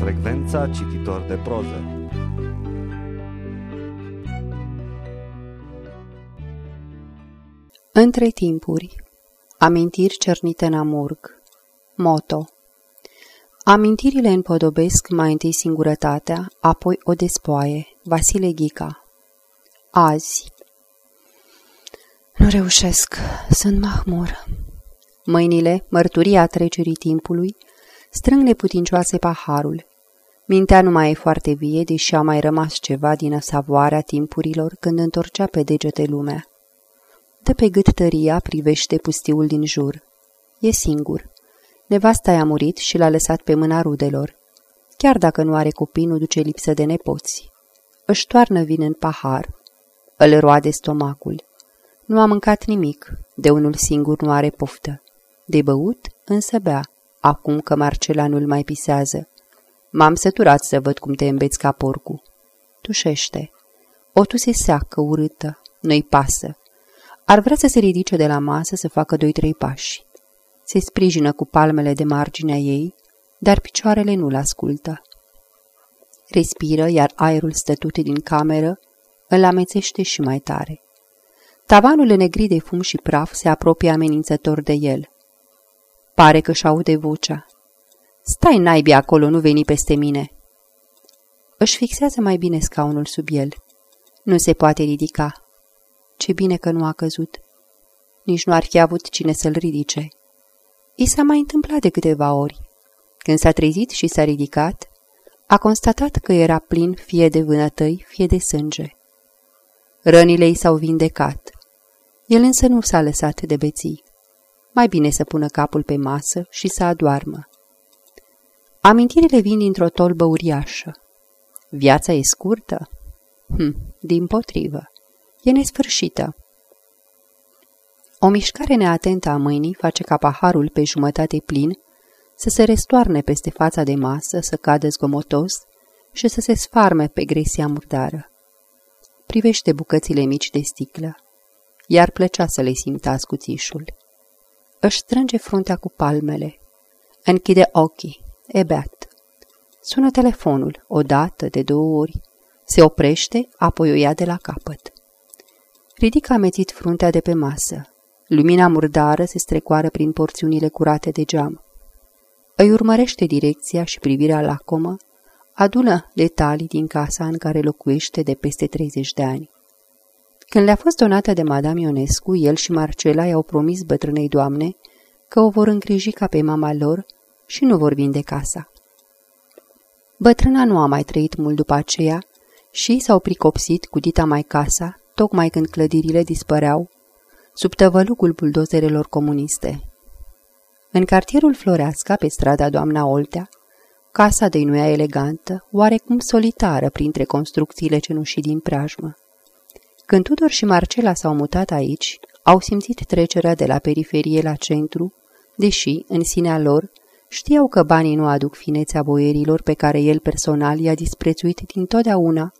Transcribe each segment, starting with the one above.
Frecvența cititor de proză Între timpuri Amintiri cernite în amurg Moto Amintirile împodobesc mai întâi singurătatea, apoi o despoaie. Vasile Ghica Azi Nu reușesc, sunt mahmur. Mâinile, mărturia trecerii timpului, strâng neputincioase paharul. Mintea nu mai e foarte vie, deși a mai rămas ceva din savoarea timpurilor când întorcea pe degete lumea. De pe gât tăria privește pustiul din jur. E singur. Nevasta i-a murit și l-a lăsat pe mâna rudelor. Chiar dacă nu are copii, nu duce lipsă de nepoți. Își toarnă vin în pahar. Îl roade stomacul. Nu a mâncat nimic, de unul singur nu are poftă. De băut, însă bea, acum că Marcela nu-l mai pisează. M-am săturat să văd cum te îmbeți ca porcu. Tușește. O tu se seacă, urâtă, nu-i pasă. Ar vrea să se ridice de la masă să facă doi-trei pași. Se sprijină cu palmele de marginea ei, dar picioarele nu-l ascultă. Respiră, iar aerul stătut din cameră îl amețește și mai tare. Tavanul negri de fum și praf se apropie amenințător de el. Pare că-și aude vocea. Stai naibii acolo, nu veni peste mine. Își fixează mai bine scaunul sub el. Nu se poate ridica. Ce bine că nu a căzut. Nici nu ar fi avut cine să-l ridice. I s-a mai întâmplat de câteva ori. Când s-a trezit și s-a ridicat, a constatat că era plin fie de vânătăi, fie de sânge. Rănile i s-au vindecat. El însă nu s-a lăsat de beții. Mai bine să pună capul pe masă și să adoarmă. Amintirile vin dintr-o tolbă uriașă. Viața e scurtă? Hm, din potrivă. E nesfârșită. O mișcare neatentă a mâinii face ca paharul pe jumătate plin să se restoarne peste fața de masă, să cadă zgomotos și să se sfarme pe gresia murdară. Privește bucățile mici de sticlă, iar plăcea să le simtă ascuțișul. Își strânge fruntea cu palmele, închide ochii, e beat. Sună telefonul, o dată, de două ori, se oprește, apoi o ia de la capăt. Ridică amețit fruntea de pe masă. Lumina murdară se strecoară prin porțiunile curate de geam. Îi urmărește direcția și privirea lacomă, adună detalii din casa în care locuiește de peste 30 de ani. Când le-a fost donată de Madame Ionescu, el și Marcela i-au promis bătrânei doamne că o vor îngriji ca pe mama lor și nu vor vinde casa. Bătrâna nu a mai trăit mult după aceea și s-au pricopsit cu dita mai casa, tocmai când clădirile dispăreau, sub tăvălucul buldozerelor comuniste. În cartierul Floreasca, pe strada Doamna Oltea, casa dăinuia elegantă, oarecum solitară printre construcțiile cenușii din preajmă. Când Tudor și Marcela s-au mutat aici, au simțit trecerea de la periferie la centru, deși, în sinea lor, știau că banii nu aduc finețea boierilor pe care el personal i-a disprețuit dintotdeauna,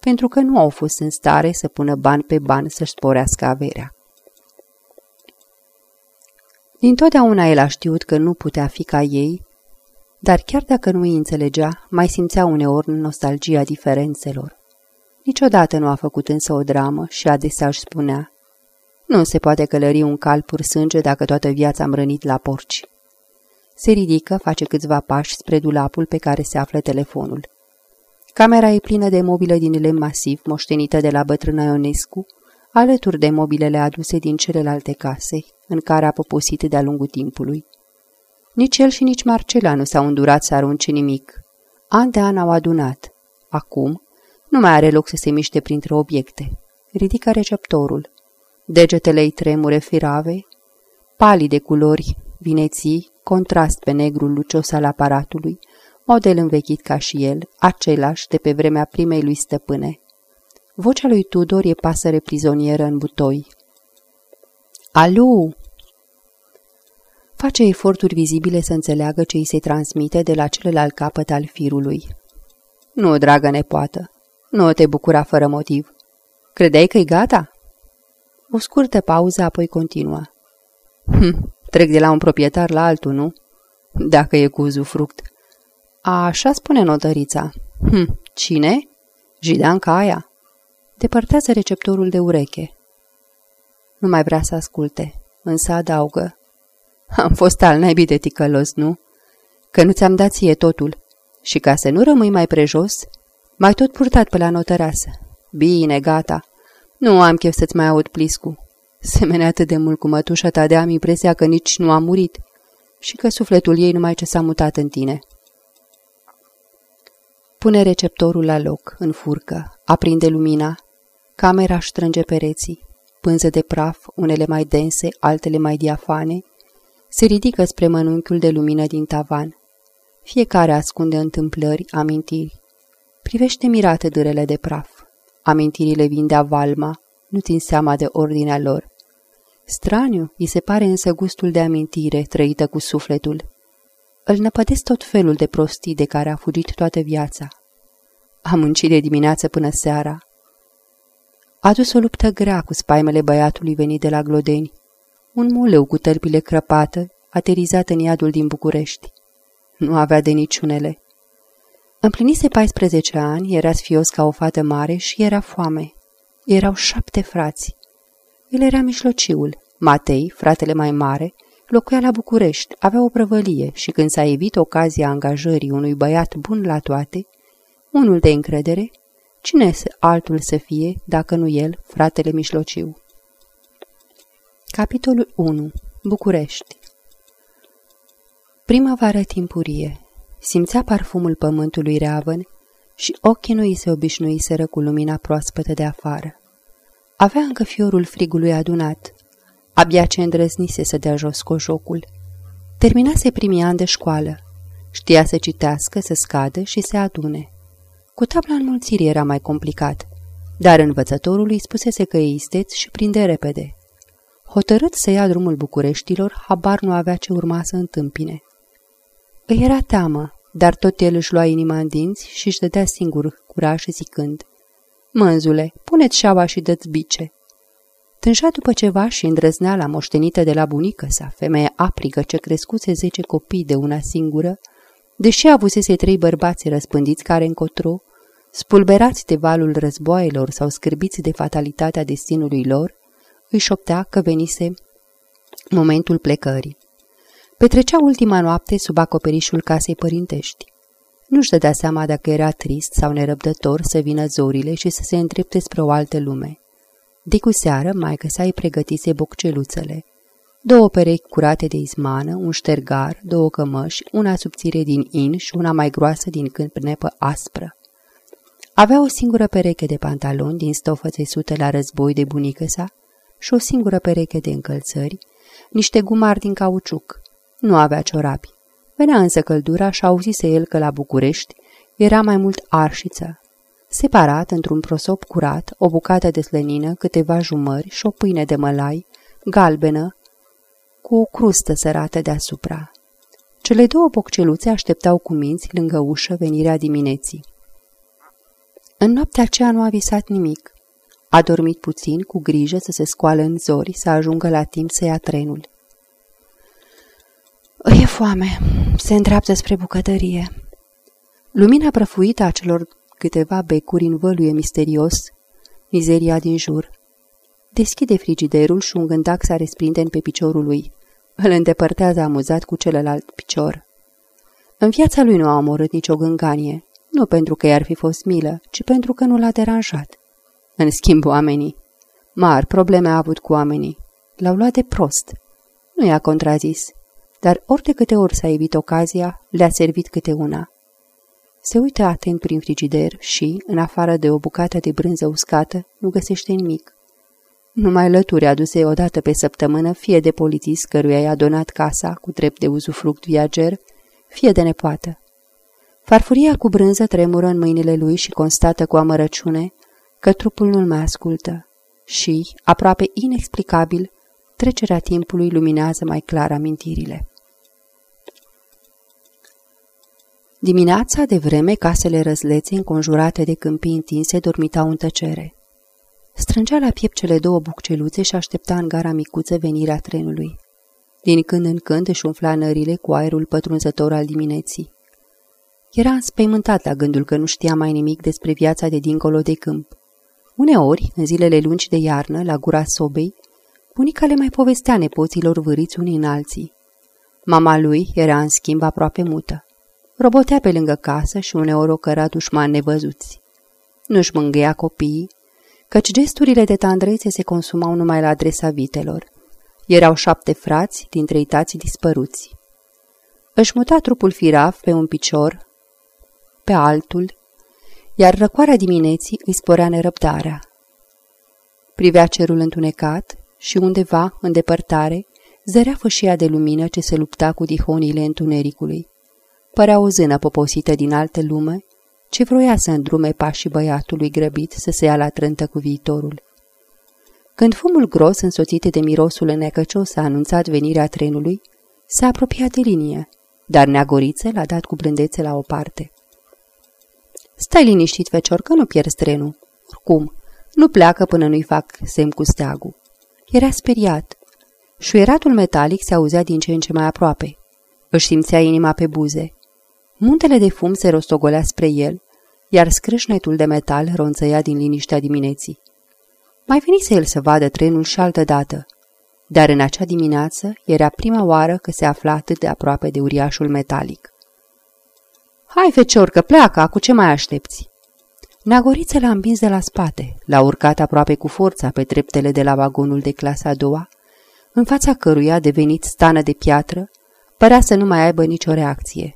pentru că nu au fost în stare să pună bani pe bani să-și sporească averea. Dintotdeauna el a știut că nu putea fi ca ei, dar chiar dacă nu îi înțelegea, mai simțea uneori nostalgia diferențelor. Niciodată nu a făcut însă o dramă și adesea își spunea Nu se poate călări un cal pur sânge dacă toată viața am rănit la porci. Se ridică, face câțiva pași spre dulapul pe care se află telefonul. Camera e plină de mobilă din lemn masiv, moștenită de la bătrâna Ionescu, alături de mobilele aduse din celelalte case, în care a poposit de-a lungul timpului. Nici el și nici Marcela nu s-au îndurat să arunce nimic. An de an au adunat. Acum, nu mai are loc să se miște printre obiecte. Ridică receptorul. Degetele îi tremure firave, palii de culori, vineții, contrast pe negrul lucios al aparatului, model învechit ca și el, același de pe vremea primei lui stăpâne. Vocea lui Tudor e pasăre prizonieră în butoi. Alu! Face eforturi vizibile să înțeleagă ce îi se transmite de la celălalt capăt al firului. Nu, dragă nepoată, nu te bucura fără motiv. Credeai că-i gata? O scurtă pauză, apoi continua. Hm, trec de la un proprietar la altul, nu? Dacă e cu uzufruct. Așa spune notărița. Hm, cine? Jidanca aia. Depărtează receptorul de ureche. Nu mai vrea să asculte, însă adaugă. Am fost al naibii de ticălos, nu? Că nu ți-am dat ție totul. Și ca să nu rămâi mai prejos, mai tot purtat pe la notăreasă. Bine, gata. Nu am chef să-ți mai aud pliscu. Semene atât de mult cu mătușa ta de am impresia că nici nu a murit și că sufletul ei numai ce s-a mutat în tine. Pune receptorul la loc, în furcă, aprinde lumina, camera își strânge pereții, pânze de praf, unele mai dense, altele mai diafane, se ridică spre mănunchiul de lumină din tavan. Fiecare ascunde întâmplări, amintiri. Privește mirate dârele de praf. Amintirile vin de valma, nu țin seama de ordinea lor. Straniu, îi se pare însă gustul de amintire trăită cu sufletul. Îl năpădesc tot felul de prostii de care a fugit toată viața. A muncit de dimineață până seara. A dus o luptă grea cu spaimele băiatului venit de la Glodeni. Un muleu cu tălpile crăpată, aterizat în iadul din București. Nu avea de niciunele. Împlinise 14 ani, era sfios ca o fată mare și era foame. Erau șapte frați. El era mișlociul. Matei, fratele mai mare, locuia la București, avea o prăvălie și când s-a evit ocazia angajării unui băiat bun la toate, unul de încredere, cine altul să fie, dacă nu el, fratele mișlociu? Capitolul 1. București Primăvară timpurie. Simțea parfumul pământului reavăn și ochii nu îi se obișnuiseră cu lumina proaspătă de afară. Avea încă fiorul frigului adunat. Abia ce îndrăznise să dea jos cojocul. Terminase primii ani de școală. Știa să citească, să scadă și să adune. Cu tabla înmulțirii era mai complicat, dar învățătorul îi spusese că e isteț și prinde repede. Hotărât să ia drumul Bucureștilor, habar nu avea ce urma să întâmpine. Îi era teamă, dar tot el își lua inima în dinți și își dădea singur curaj zicând Mânzule, puneți șaua și dă-ți bice. Tânșa după ceva și îndrăzneala moștenită de la bunică sa, femeie aprigă ce crescuse zece copii de una singură, deși avusese trei bărbați răspândiți care încotro, spulberați de valul războaielor sau scârbiți de fatalitatea destinului lor, îi șoptea că venise momentul plecării. Petrecea ultima noapte sub acoperișul casei părintești. Nu-și dădea seama dacă era trist sau nerăbdător să vină zorile și să se îndrepte spre o altă lume. De cu seară, maică sa îi pregătise bocceluțele. Două perechi curate de izmană, un ștergar, două cămăși, una subțire din in și una mai groasă din câmpnepă aspră. Avea o singură pereche de pantaloni din stofă țesută la război de bunică sa și o singură pereche de încălțări, niște gumari din cauciuc. Nu avea ciorapi. Venea însă căldura și auzise el că la București era mai mult arșiță. Separat, într-un prosop curat, o bucată de slănină, câteva jumări și o pâine de mălai, galbenă, cu o crustă sărată deasupra. Cele două bocceluțe așteptau cu minți lângă ușă venirea dimineții. În noaptea aceea nu a visat nimic. A dormit puțin, cu grijă să se scoală în zori, să ajungă la timp să ia trenul. Îi e foame. Se îndreaptă spre bucătărie. Lumina prăfuită a celor câteva becuri învăluie misterios mizeria din jur. Deschide frigiderul și un gândac s-a în pe piciorul lui. Îl îndepărtează amuzat cu celălalt picior. În viața lui nu a omorât nicio gânganie, nu pentru că i-ar fi fost milă, ci pentru că nu l-a deranjat. În schimb, oamenii. Mar probleme a avut cu oamenii. L-au luat de prost. Nu i-a contrazis dar ori de câte ori s-a evit ocazia, le-a servit câte una. Se uită atent prin frigider și, în afară de o bucată de brânză uscată, nu găsește nimic. Numai lături aduse odată pe săptămână, fie de polițist căruia i-a donat casa cu drept de uzufruct viager, fie de nepoată. Farfuria cu brânză tremură în mâinile lui și constată cu amărăciune că trupul nu-l mai ascultă și, aproape inexplicabil, trecerea timpului luminează mai clar amintirile. Dimineața de vreme, casele răzlețe, înconjurate de câmpii întinse, dormitau în tăcere. Strângea la piept cele două bucceluțe și aștepta în gara micuță venirea trenului. Din când în când își umfla nările cu aerul pătrunzător al dimineții. Era înspăimântat la gândul că nu știa mai nimic despre viața de dincolo de câmp. Uneori, în zilele lungi de iarnă, la gura sobei, bunica le mai povestea nepoților vâriți unii în alții. Mama lui era în schimb aproape mută. Robotea pe lângă casă și uneori o căra dușmani nevăzuți. Nu-și mângâia copiii, căci gesturile de tandrețe se consumau numai la adresa vitelor. Erau șapte frați dintre itații dispăruți. Își muta trupul firav pe un picior, pe altul, iar răcoarea dimineții îi sporea nerăbdarea. Privea cerul întunecat și undeva, în depărtare, zărea fășia de lumină ce se lupta cu dihonile întunericului. Părea o zână poposită din altă lume, ce vroia să îndrume pașii băiatului grăbit să se ia la trântă cu viitorul. Când fumul gros, însoțit de mirosul înecăcios, a anunțat venirea trenului, s-a apropiat de linie, dar neagoriță l-a dat cu blândețe la o parte. Stai liniștit, fecior, că nu pierzi trenul. Oricum, nu pleacă până nu-i fac semn cu steagul. Era speriat. Șuieratul metalic se auzea din ce în ce mai aproape. Își simțea inima pe buze. Muntele de fum se rostogolea spre el, iar scrâșnetul de metal ronțăia din liniștea dimineții. Mai venise el să vadă trenul și altă dată, dar în acea dimineață era prima oară că se afla atât de aproape de uriașul metalic. Hai, fecior, că pleacă, cu ce mai aștepți?" Nagoriță l-a împins de la spate, l-a urcat aproape cu forța pe treptele de la vagonul de clasa a doua, în fața căruia, devenit stană de piatră, părea să nu mai aibă nicio reacție.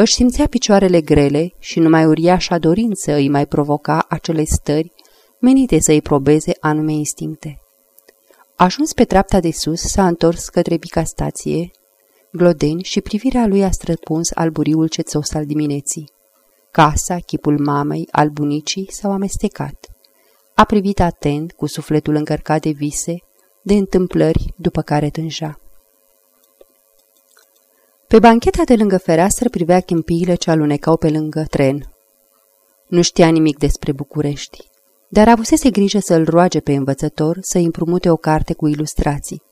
Își simțea picioarele grele și numai uriașa dorință îi mai provoca acele stări menite să îi probeze anume instincte. Ajuns pe treapta de sus, s-a întors către pica stație, glodeni și privirea lui a străpuns alburiul cețos al dimineții. Casa, chipul mamei, al bunicii s-au amestecat. A privit atent, cu sufletul încărcat de vise, de întâmplări după care tânja. Pe bancheta de lângă fereastră privea chimpiile ce alunecau pe lângă tren. Nu știa nimic despre București, dar avusese grijă să-l roage pe învățător să împrumute o carte cu ilustrații.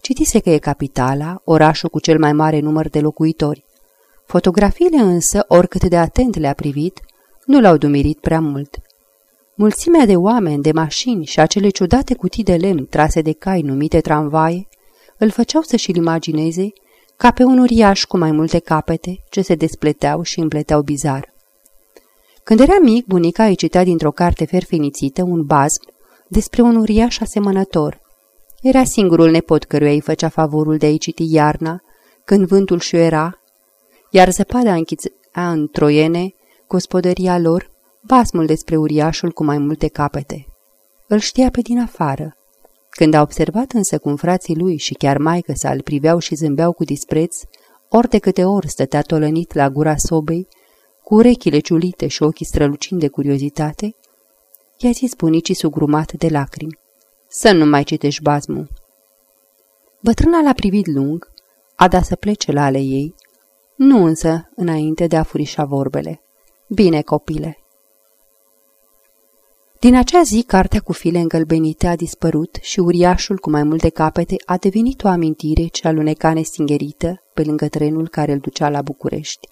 Citise că e capitala, orașul cu cel mai mare număr de locuitori. Fotografiile însă, oricât de atent le-a privit, nu l-au dumirit prea mult. Mulțimea de oameni, de mașini și acele ciudate cutii de lemn trase de cai numite tramvaie îl făceau să-și-l imagineze ca pe un uriaș cu mai multe capete ce se despleteau și împleteau bizar. Când era mic, bunica îi citea dintr-o carte ferfenițită un bazm despre un uriaș asemănător. Era singurul nepot căruia îi făcea favorul de a-i citi iarna, când vântul șuiera, iar zăpada închițea în troiene, gospodăria lor, basmul despre uriașul cu mai multe capete. Îl știa pe din afară. Când a observat însă cum frații lui și chiar maică sa îl priveau și zâmbeau cu dispreț, ori de câte ori stătea tolănit la gura sobei, cu urechile ciulite și ochii strălucind de curiozitate, i-a zis bunicii sugrumat de lacrimi. Să nu mai citești bazmul. Bătrâna l-a privit lung, a dat să plece la ale ei, nu însă înainte de a furișa vorbele. Bine, copile! Din acea zi, cartea cu file îngălbenite a dispărut și uriașul cu mai multe capete a devenit o amintire ce aluneca nestingerită pe lângă trenul care îl ducea la București.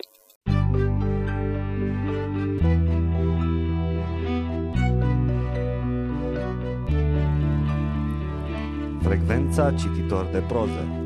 Frecvența cititor de proză